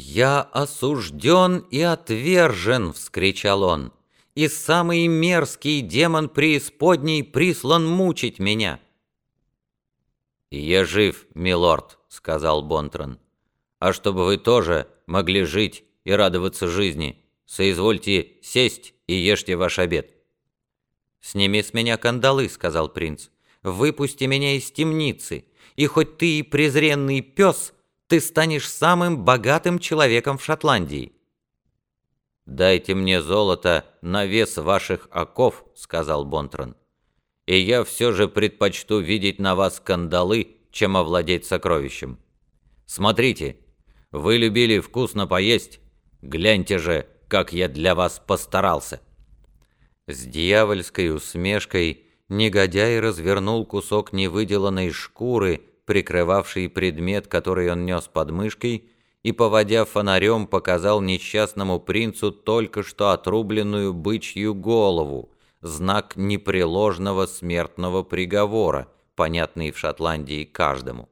«Я осужден и отвержен!» — вскричал он. «И самый мерзкий демон преисподней прислан мучить меня!» «Я жив, милорд», — сказал Бонтрон. «А чтобы вы тоже могли жить и радоваться жизни, соизвольте сесть и ешьте ваш обед». «Сними с меня кандалы», — сказал принц. «Выпусти меня из темницы, и хоть ты и презренный пес, ты станешь самым богатым человеком в Шотландии». «Дайте мне золото на вес ваших оков», — сказал Бонтрон. «И я все же предпочту видеть на вас кандалы, чем овладеть сокровищем. Смотрите, вы любили вкусно поесть, гляньте же, как я для вас постарался». С дьявольской усмешкой негодяй развернул кусок невыделанной шкуры, прикрывавший предмет, который он нес под мышкой, и, поводя фонарем, показал несчастному принцу только что отрубленную бычью голову, знак непреложного смертного приговора, понятный в Шотландии каждому.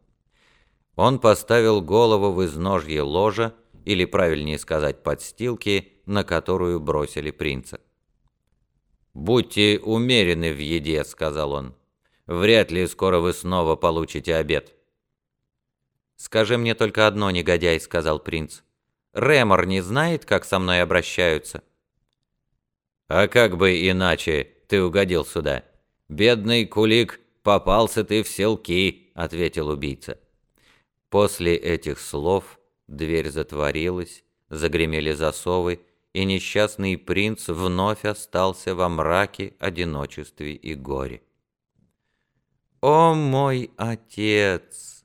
Он поставил голову в изножье ложа, или, правильнее сказать, подстилки, на которую бросили принца. «Будьте умерены в еде», — сказал он. Вряд ли скоро вы снова получите обед». «Скажи мне только одно, негодяй», — сказал принц. «Ремор не знает, как со мной обращаются?» «А как бы иначе ты угодил сюда? Бедный кулик, попался ты в селки», — ответил убийца. После этих слов дверь затворилась, загремели засовы, и несчастный принц вновь остался во мраке, одиночестве и горе. «О мой отец!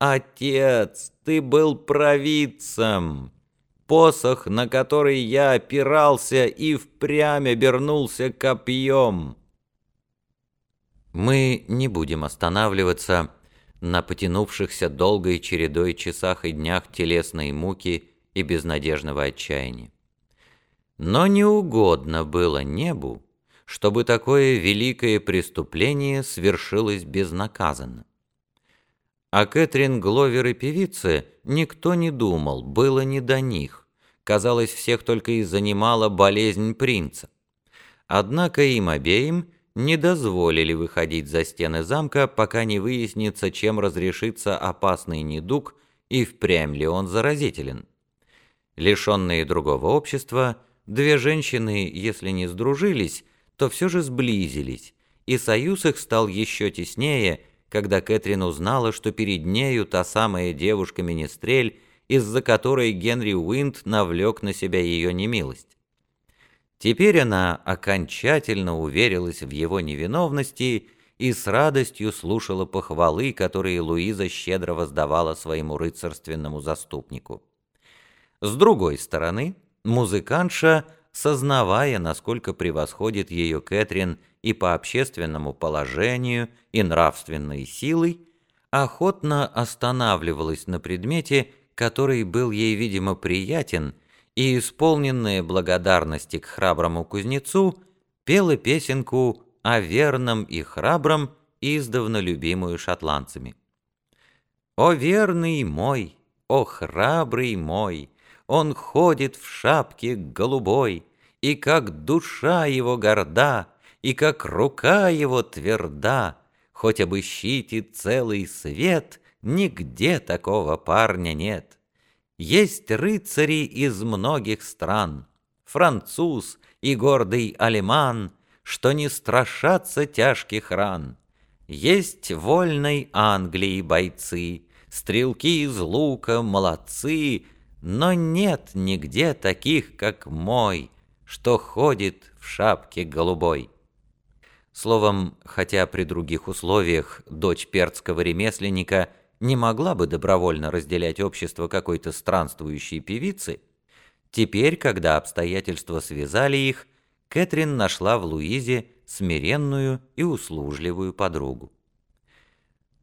Отец, ты был провидцем!» Посох, на который я опирался, и впрямь обернулся копьем. Мы не будем останавливаться на потянувшихся долгой чередой часах и днях телесной муки и безнадежного отчаяния. Но не угодно было небу, чтобы такое великое преступление свершилось безнаказанно. О Кэтрин Гловер и певице никто не думал, было не до них. Казалось, всех только и занимала болезнь принца. Однако им обеим не дозволили выходить за стены замка, пока не выяснится, чем разрешится опасный недуг и впрямь ли он заразителен. Лишенные другого общества, две женщины, если не сдружились, то все же сблизились, и союз их стал еще теснее, когда Кэтрин узнала, что перед нею та самая девушка-министрель, из-за которой Генри Уинд навлек на себя ее немилость. Теперь она окончательно уверилась в его невиновности и с радостью слушала похвалы, которые Луиза щедро воздавала своему рыцарственному заступнику. С другой стороны, музыкантша – сознавая, насколько превосходит ее Кэтрин и по общественному положению, и нравственной силой, охотно останавливалась на предмете, который был ей, видимо, приятен, и, исполненная благодарности к храброму кузнецу, пела песенку о верном и храбром, издавна любимую шотландцами. «О верный мой, о храбрый мой!» Он ходит в шапке голубой, И как душа его горда, И как рука его тверда, Хоть обыщите целый свет, Нигде такого парня нет. Есть рыцари из многих стран, Француз и гордый алеман, Что не страшатся тяжких ран. Есть вольной Англии бойцы, Стрелки из лука молодцы, но нет нигде таких, как мой, Что ходит в шапке голубой. Словом, хотя при других условиях дочь перцкого ремесленника не могла бы добровольно разделять общество какой-то странствующей певицы, теперь, когда обстоятельства связали их, Кэтрин нашла в Луизе смиренную и услужливую подругу.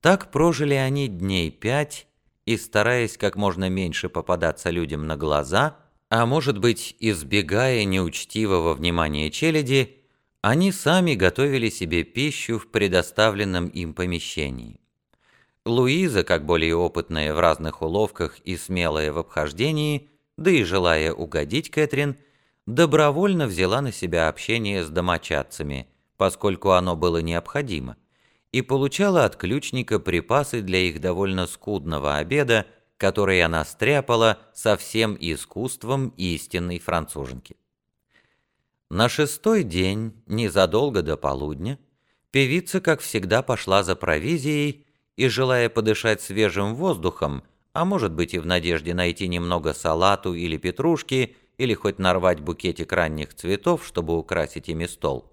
Так прожили они дней пять, и, стараясь как можно меньше попадаться людям на глаза, а может быть, избегая неучтивого внимания челяди, они сами готовили себе пищу в предоставленном им помещении. Луиза, как более опытная в разных уловках и смелая в обхождении, да и желая угодить Кэтрин, добровольно взяла на себя общение с домочадцами, поскольку оно было необходимо, и получала от ключника припасы для их довольно скудного обеда, который она стряпала со всем искусством истинной француженки. На шестой день, незадолго до полудня, певица, как всегда, пошла за провизией и, желая подышать свежим воздухом, а может быть и в надежде найти немного салату или петрушки, или хоть нарвать букетик ранних цветов, чтобы украсить ими стол,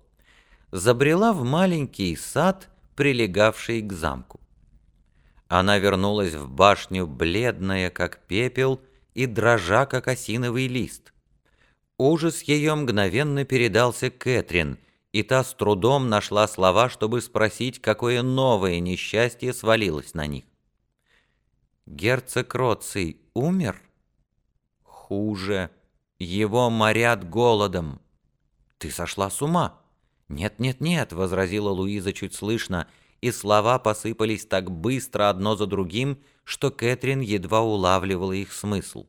забрела в маленький сад, прилегавший к замку. Она вернулась в башню, бледная, как пепел, и дрожа, как осиновый лист. Ужас ее мгновенно передался Кэтрин, и та с трудом нашла слова, чтобы спросить, какое новое несчастье свалилось на них. «Герцог Роций умер?» «Хуже. Его морят голодом». «Ты сошла с ума?» «Нет-нет-нет», — возразила Луиза чуть слышно, и слова посыпались так быстро одно за другим, что Кэтрин едва улавливала их смысл.